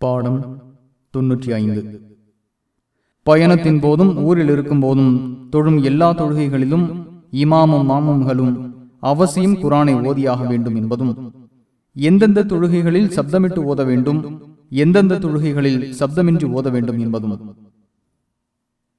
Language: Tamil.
பாடம் தொன்னூற்றி ஐந்து. பயணத்தின் போதும் ஊரில் இருக்கும் போதும் தொழும் எல்லா தொழுகைகளிலும் இமாமும் மாமும்களும் அவசியம் குரானை ஓதியாக வேண்டும் என்பதும் எந்தெந்த தொழுகைகளில் சப்தமிட்டு ஓத வேண்டும் எந்தெந்த தொழுகைகளில் சப்தமின்றி ஓத வேண்டும் என்பதும்.